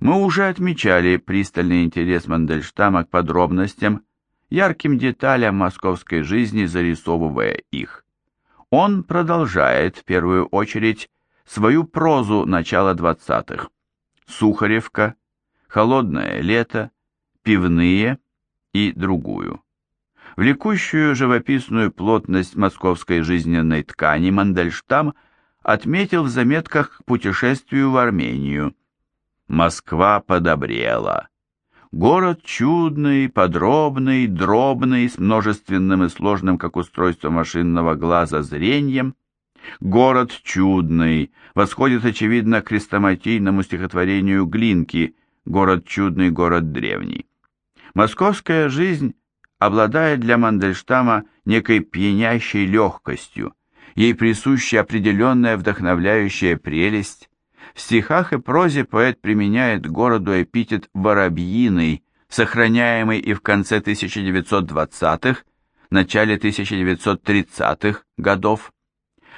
Мы уже отмечали пристальный интерес Мандельштама к подробностям, ярким деталям московской жизни, зарисовывая их. Он продолжает, в первую очередь, свою прозу начала 20-х. Сухаревка, Холодное лето, Пивные и другую. Влекущую живописную плотность московской жизненной ткани Мандельштам отметил в заметках к путешествию в Армению. Москва подобрела. Город чудный, подробный, дробный, с множественным и сложным, как устройство машинного глаза, зрением. Город чудный восходит, очевидно, к хрестоматийному стихотворению Глинки «Город чудный, город древний». Московская жизнь обладает для Мандельштама некой пьянящей легкостью, ей присуща определенная вдохновляющая прелесть. В стихах и прозе поэт применяет городу эпитет «воробьиный», сохраняемый и в конце 1920-х, начале 1930-х годов.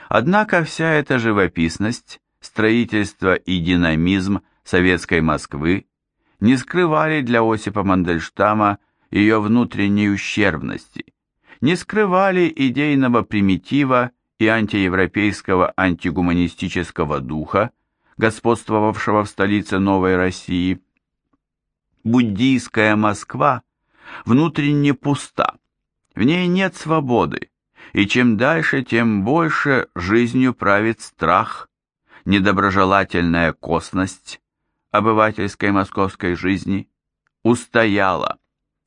Однако вся эта живописность, строительство и динамизм советской Москвы не скрывали для Осипа Мандельштама ее внутренней ущербности, не скрывали идейного примитива и антиевропейского антигуманистического духа, господствовавшего в столице Новой России. Буддийская Москва внутренне пуста, в ней нет свободы, и чем дальше, тем больше жизнью правит страх, недоброжелательная косность обывательской московской жизни устояла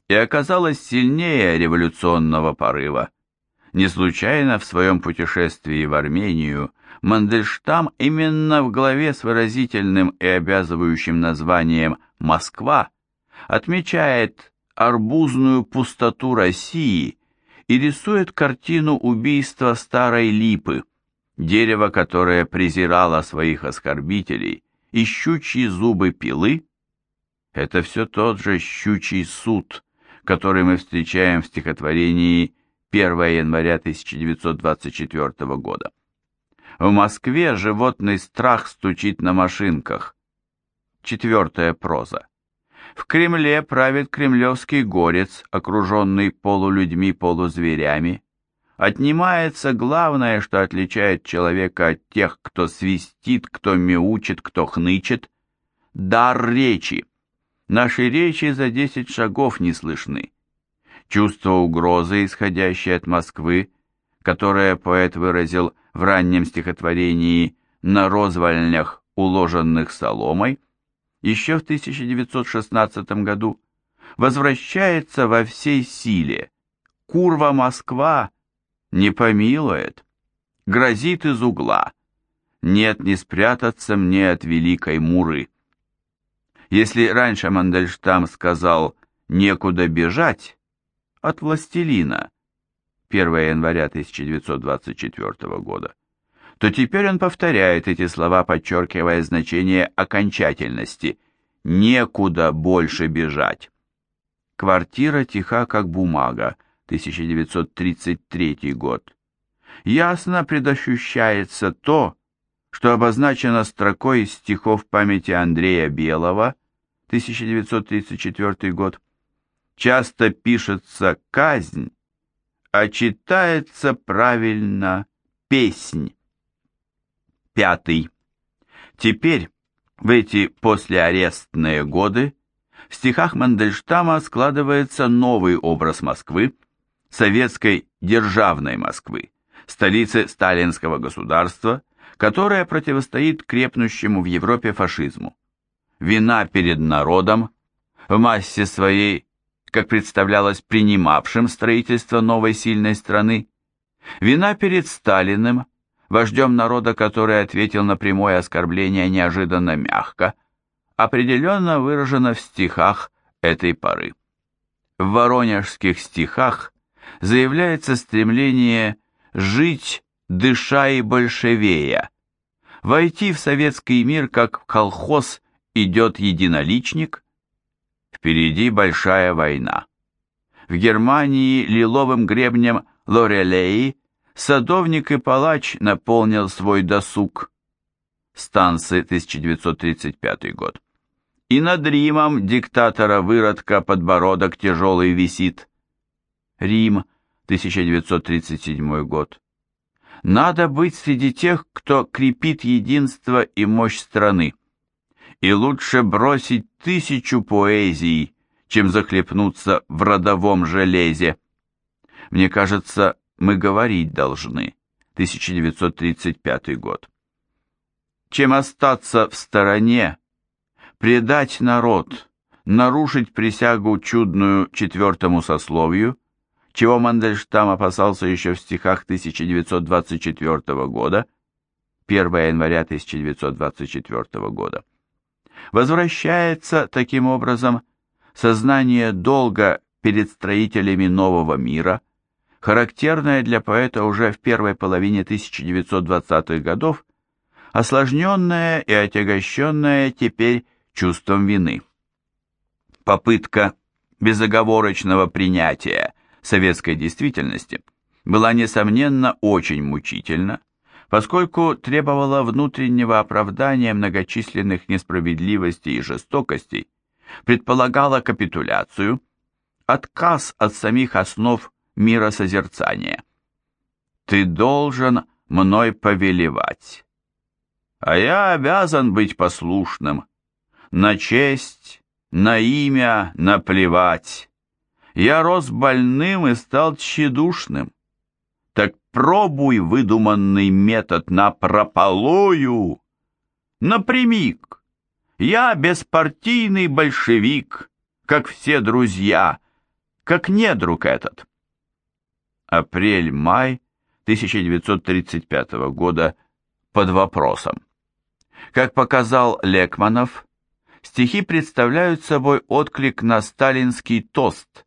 и оказалась сильнее революционного порыва. Не случайно в своем путешествии в Армению Мандельштам именно в главе с выразительным и обязывающим названием «Москва» отмечает арбузную пустоту России и рисует картину убийства старой липы, дерево, которое презирало своих оскорбителей, и щучьи зубы пилы – это все тот же щучий суд, который мы встречаем в стихотворении 1 января 1924 года. В Москве животный страх стучит на машинках. Четвертая проза. В Кремле правит кремлевский горец, окруженный полулюдьми-полузверями. Отнимается главное, что отличает человека от тех, кто свистит, кто мяучит, кто хнычет – дар речи. Наши речи за десять шагов не слышны. Чувство угрозы, исходящее от Москвы, которое поэт выразил в раннем стихотворении «На розвальнях, уложенных соломой», еще в 1916 году, возвращается во всей силе. Курва Москва не помилует, грозит из угла. Нет, не спрятаться мне от великой Муры. Если раньше Мандельштам сказал «некуда бежать» от властелина, 1 января 1924 года, то теперь он повторяет эти слова, подчеркивая значение окончательности «некуда больше бежать». Квартира тиха, как бумага, 1933 год. Ясно предощущается то, что обозначено строкой из стихов памяти Андрея Белого, 1934 год. Часто пишется «казнь», а читается правильно «песнь». Пятый. Теперь, в эти послеарестные годы, в стихах Мандельштама складывается новый образ Москвы, советской державной Москвы, столицы сталинского государства, которая противостоит крепнущему в Европе фашизму. Вина перед народом, в массе своей, как представлялось принимавшим строительство новой сильной страны, вина перед Сталиным, вождем народа, который ответил на прямое оскорбление неожиданно мягко, определенно выражена в стихах этой поры. В воронежских стихах заявляется стремление жить, дыша и большевея, войти в советский мир, как в колхоз идет единоличник, впереди большая война. В Германии лиловым гребнем Лорелеи садовник и палач наполнил свой досуг. Станцы, 1935 год. И над Римом диктатора-выродка подбородок тяжелый висит. Рим, 1937 год. Надо быть среди тех, кто крепит единство и мощь страны. И лучше бросить тысячу поэзий, чем захлепнуться в родовом железе. Мне кажется, мы говорить должны. 1935 год. Чем остаться в стороне, предать народ, нарушить присягу чудную четвертому сословию, чего Мандельштам опасался еще в стихах 1924 года, 1 января 1924 года. Возвращается таким образом сознание долга перед строителями нового мира, характерное для поэта уже в первой половине 1920-х годов, осложненное и отягощенное теперь чувством вины. Попытка безоговорочного принятия советской действительности была, несомненно, очень мучительна, поскольку требовала внутреннего оправдания многочисленных несправедливостей и жестокостей, предполагала капитуляцию, отказ от самих основ миросозерцания. «Ты должен мной повелевать, а я обязан быть послушным, на честь, на имя наплевать. Я рос больным и стал тщедушным. Так пробуй выдуманный метод на прополую. Напрямик. Я беспартийный большевик, как все друзья, как недруг этот. Апрель-май 1935 года под вопросом. Как показал Лекманов, стихи представляют собой отклик на сталинский тост,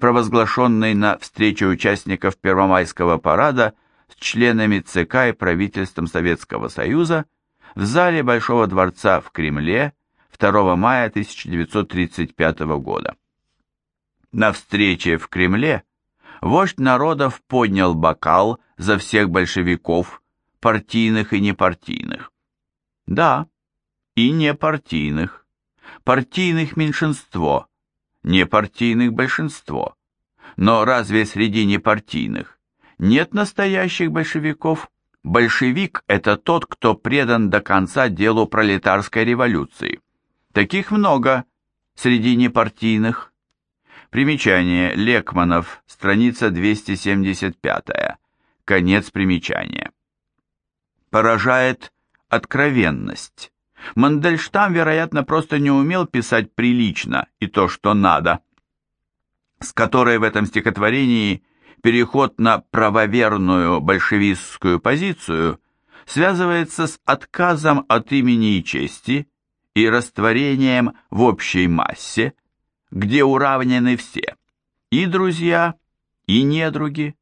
провозглашенный на встрече участников Первомайского парада с членами ЦК и правительством Советского Союза в зале Большого дворца в Кремле 2 мая 1935 года. На встрече в Кремле вождь народов поднял бокал за всех большевиков, партийных и непартийных. Да, и непартийных. Партийных меньшинство, непартийных большинство. Но разве среди непартийных нет настоящих большевиков? Большевик – это тот, кто предан до конца делу пролетарской революции. Таких много среди непартийных. Примечание Лекманов, страница 275. Конец примечания. Поражает откровенность. Мандельштам, вероятно, просто не умел писать прилично и то, что надо, с которой в этом стихотворении переход на правоверную большевистскую позицию связывается с отказом от имени и чести и растворением в общей массе, где уравнены все, и друзья, и недруги.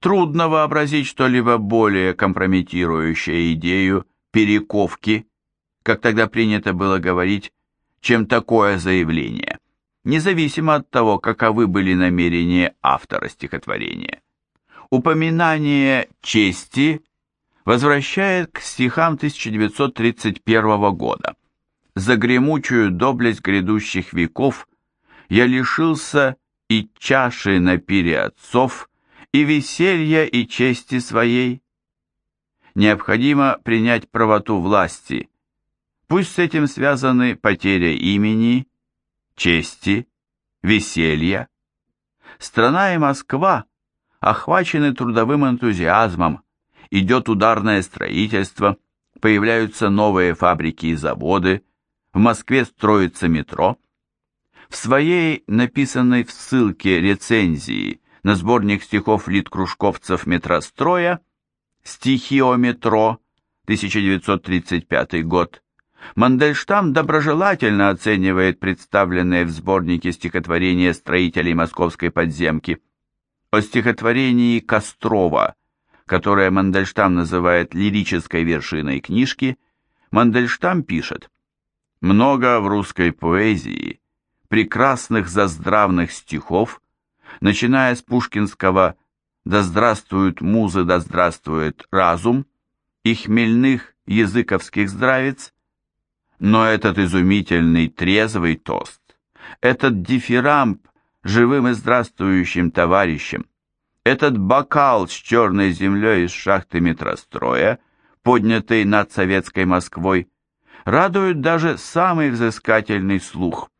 Трудно вообразить что-либо более компрометирующее идею перековки как тогда принято было говорить, чем такое заявление, независимо от того, каковы были намерения автора стихотворения. Упоминание чести возвращает к стихам 1931 года. За гремучую доблесть грядущих веков я лишился и чаши на пире отцов, и веселья, и чести своей. Необходимо принять правоту власти, Пусть с этим связаны потеря имени, чести, веселья. Страна и Москва охвачены трудовым энтузиазмом, идет ударное строительство, появляются новые фабрики и заводы, в Москве строится метро. В своей написанной в ссылке рецензии на сборник стихов литкружковцев метростроя «Стихи о метро» 1935 год Мандельштам доброжелательно оценивает представленные в сборнике стихотворения строителей московской подземки. О стихотворении Кострова, которое Мандельштам называет лирической вершиной книжки, Мандельштам пишет «Много в русской поэзии прекрасных заздравных стихов, начиная с пушкинского «Да здравствуют музы, да здравствует разум» и хмельных языковских здравиц, Но этот изумительный трезвый тост, этот дифирамб живым и здравствующим товарищем, этот бокал с черной землей из шахты метростроя, поднятый над советской Москвой, радует даже самый взыскательный слух.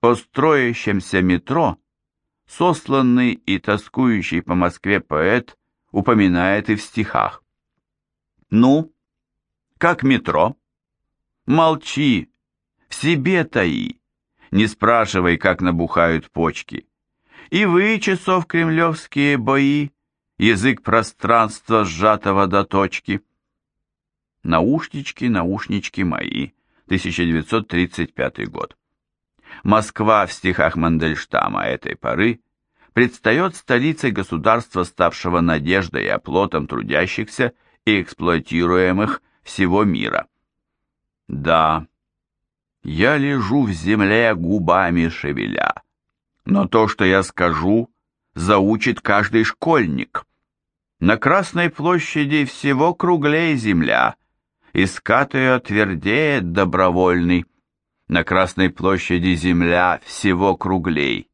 О строящемся метро сосланный и тоскующий по Москве поэт упоминает и в стихах. Ну, как метро? Молчи, в себе таи, не спрашивай, как набухают почки. И вы, часов кремлевские бои, язык пространства, сжатого до точки. Наушнички, наушнички мои, 1935 год. Москва в стихах Мандельштама этой поры предстает столицей государства, ставшего надеждой и оплотом трудящихся и эксплуатируемых всего мира. Да, я лежу в земле губами шевеля, но то, что я скажу, заучит каждый школьник. На Красной площади всего круглей земля, и скат ее твердеет добровольный. На Красной площади земля всего круглей,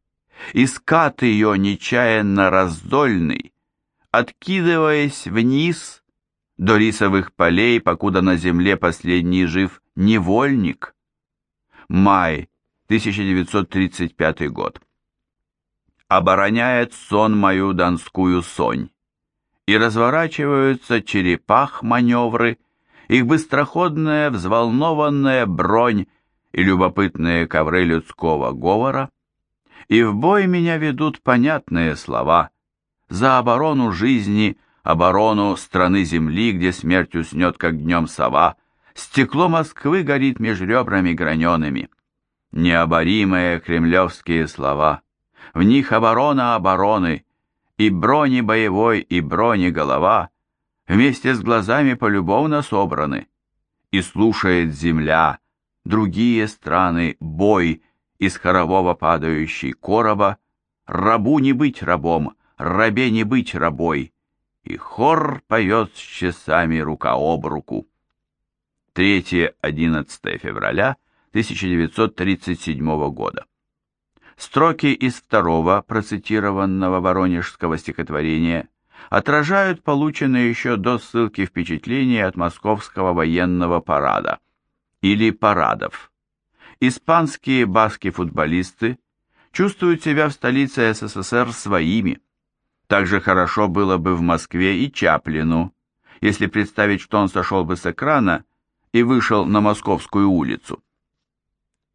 и скат ее нечаянно раздольный, откидываясь вниз до рисовых полей, покуда на земле последний жив невольник. Май, 1935 год. Обороняет сон мою донскую сонь, и разворачиваются черепах маневры, их быстроходная взволнованная бронь и любопытные ковры людского говора, и в бой меня ведут понятные слова за оборону жизни, оборону страны земли, где смерть уснет, как днем сова, стекло Москвы горит меж ребрами гранеными. Необоримые кремлевские слова, в них оборона обороны, и брони боевой, и брони голова, вместе с глазами полюбовно собраны, и слушает земля, другие страны, бой, из хорового падающий короба, рабу не быть рабом, рабе не быть рабой, и хор поет с часами рука об руку. 3-11 февраля 1937 года. Строки из второго процитированного воронежского стихотворения отражают полученные еще до ссылки впечатления от московского военного парада или парадов испанские баски-футболисты чувствуют себя в столице СССР своими. Также хорошо было бы в Москве и Чаплину, если представить, что он сошел бы с экрана и вышел на Московскую улицу.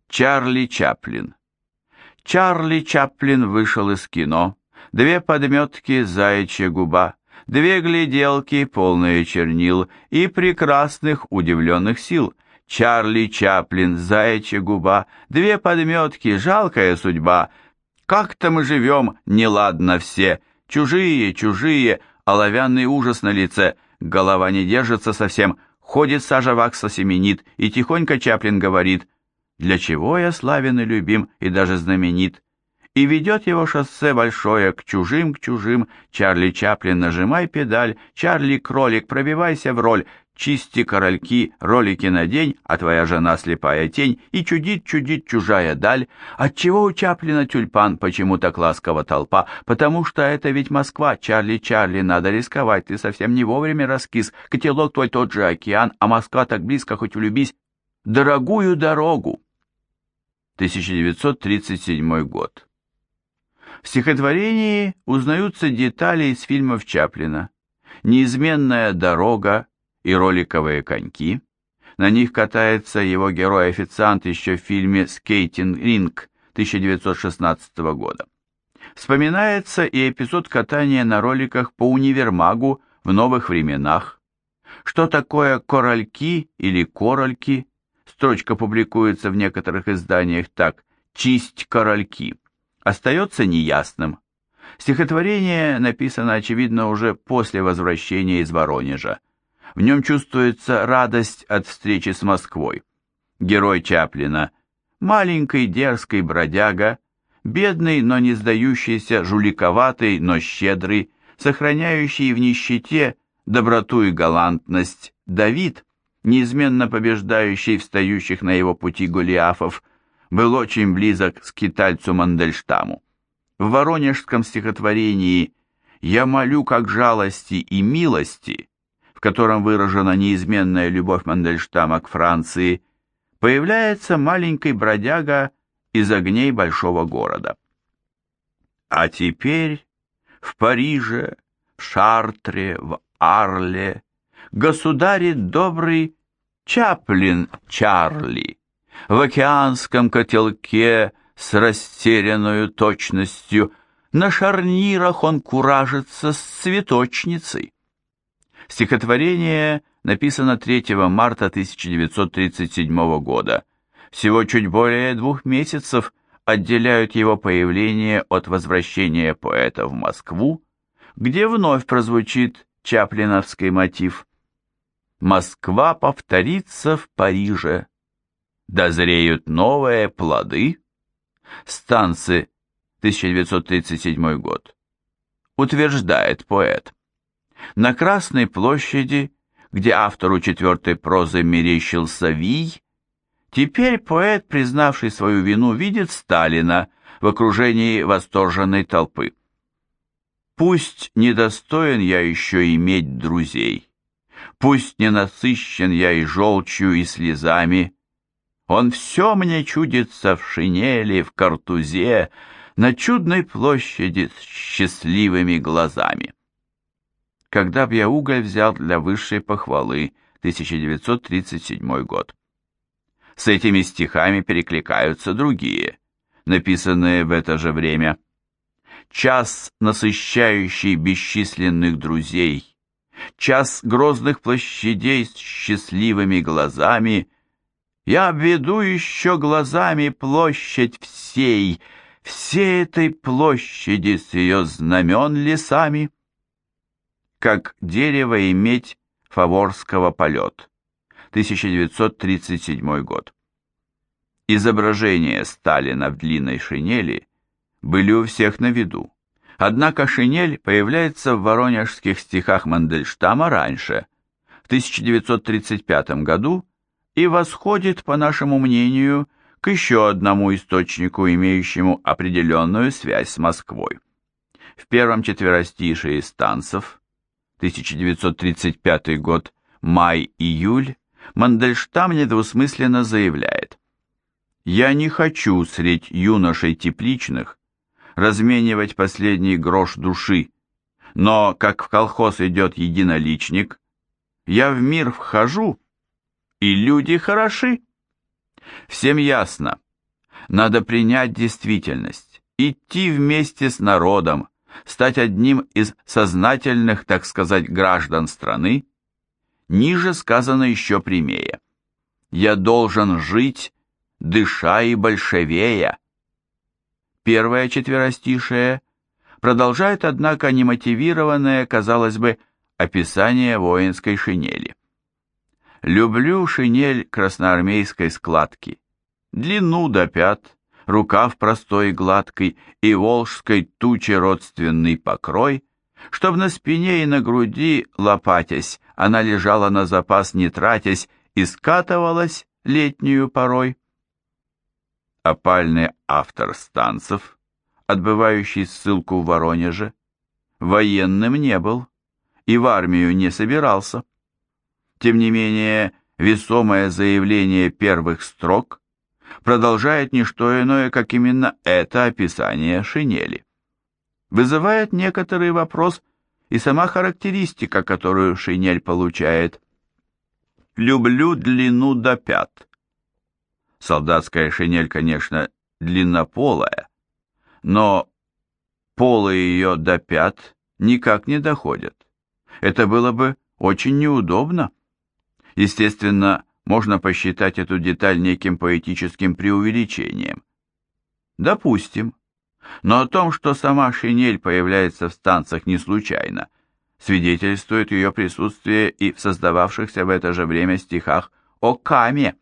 Чарли Чаплин. Чарли Чаплин вышел из кино, две подметки, заячья губа, две гляделки, полные чернил и прекрасных удивленных сил – Чарли Чаплин, заячья губа, две подметки, жалкая судьба. Как-то мы живем, неладно все, чужие, чужие, оловянный ужас на лице, голова не держится совсем, ходит сажа вакса семенит, и тихонько Чаплин говорит, «Для чего я славен и любим, и даже знаменит?» И ведет его шоссе большое к чужим, к чужим. Чарли Чаплин, нажимай педаль, Чарли Кролик, пробивайся в роль, чисти корольки, ролики на день, а твоя жена слепая тень, и чудит-чудит чужая даль. Отчего у Чаплина тюльпан, почему так ласково толпа? Потому что это ведь Москва, Чарли, Чарли, надо рисковать, ты совсем не вовремя раскис, котелок твой тот же океан, а Москва так близко, хоть влюбись. Дорогую дорогу. 1937 год. В стихотворении узнаются детали из фильмов Чаплина. Неизменная дорога, и роликовые коньки. На них катается его герой-официант еще в фильме «Скейтинг Ринг» 1916 года. Вспоминается и эпизод катания на роликах по универмагу в новых временах. Что такое корольки или корольки? Строчка публикуется в некоторых изданиях так «чисть корольки». Остается неясным. Стихотворение написано, очевидно, уже после возвращения из Воронежа. В нем чувствуется радость от встречи с Москвой. Герой Чаплина, маленький дерзкий бродяга, бедный, но не сдающийся, жуликоватый, но щедрый, сохраняющий в нищете доброту и галантность, Давид, неизменно побеждающий встающих на его пути Голиафов, был очень близок к скитальцу Мандельштаму. В воронежском стихотворении «Я молю как жалости и милости», котором выражена неизменная любовь Мандельштама к Франции, появляется маленький бродяга из огней большого города. А теперь в Париже, в Шартре, в Арле государит добрый Чаплин Чарли в океанском котелке с растерянную точностью, на шарнирах он куражится с цветочницей. Стихотворение написано 3 марта 1937 года. Всего чуть более двух месяцев отделяют его появление от возвращения поэта в Москву, где вновь прозвучит чаплиновский мотив. «Москва повторится в Париже, дозреют новые плоды». Станцы, 1937 год. Утверждает поэт. На Красной площади, где автору четвертой прозы мерещился Вий, теперь поэт, признавший свою вину, видит Сталина в окружении восторженной толпы. Пусть недостоин я еще иметь друзей, пусть не насыщен я и желчью, и слезами, он все мне чудится в шинели, в картузе, на чудной площади с счастливыми глазами. Когда б я уголь взял для высшей похвалы, 1937 год. С этими стихами перекликаются другие, написанные в это же время – час, насыщающий бесчисленных друзей, час грозных площадей с счастливыми глазами, я обведу еще глазами площадь всей, всей этой площади с ее знамен лесами, как дерево и медь Фаворского полет, 1937 год. Изображение Сталина в длинной шинели были у всех на виду. Однако шинель появляется в воронежских стихах Мандельштама раньше, в 1935 году, и восходит, по нашему мнению, к еще одному источнику, имеющему определенную связь с Москвой. В первом четверостишии станцев, 1935 год, май-июль, Мандельштам недвусмысленно заявляет «Я не хочу средь юношей тепличных разменивать последний грош души, но, как в колхоз идет единоличник, я в мир вхожу, и люди хороши. Всем ясно, надо принять действительность, идти вместе с народом, стать одним из сознательных, так сказать, граждан страны, ниже сказано еще прямее. Я должен жить, дыша и большевея. Первое четверостишее продолжает, однако, немотивированное, казалось бы, описание воинской шинели. «Люблю шинель красноармейской складки, длину до пят, рукав простой и гладкий и волжской тучи родственный покрой, чтоб на спине и на груди, лопатясь, она лежала на запас, не тратясь, и скатывалась летнюю порой опальный автор станцев, отбывающий ссылку в Воронеже, военным не был и в армию не собирался. Тем не менее, весомое заявление первых строк продолжает не что иное, как именно это описание шинели. Вызывает некоторый вопрос и сама характеристика, которую шинель получает. «Люблю длину до пят», Солдатская шинель, конечно, длиннополая, но полы ее до пят никак не доходят. Это было бы очень неудобно. Естественно, можно посчитать эту деталь неким поэтическим преувеличением. Допустим. Но о том, что сама шинель появляется в станциях не случайно, свидетельствует ее присутствие и в создававшихся в это же время стихах о Каме.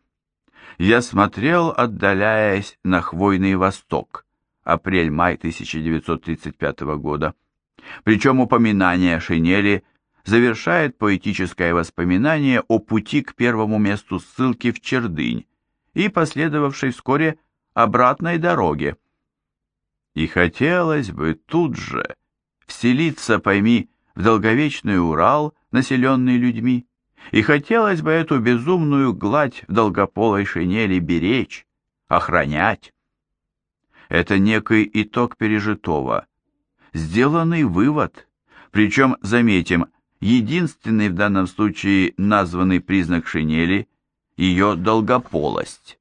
Я смотрел, отдаляясь на хвойный восток, апрель-май 1935 года. Причем упоминание шинели завершает поэтическое воспоминание о пути к первому месту ссылки в Чердынь и последовавшей вскоре обратной дороге. И хотелось бы тут же вселиться, пойми, в долговечный Урал, населенный людьми, и хотелось бы эту безумную гладь в долгополой шинели беречь, охранять. Это некий итог пережитого, сделанный вывод, причем, заметим, единственный в данном случае названный признак шинели – ее долгополость.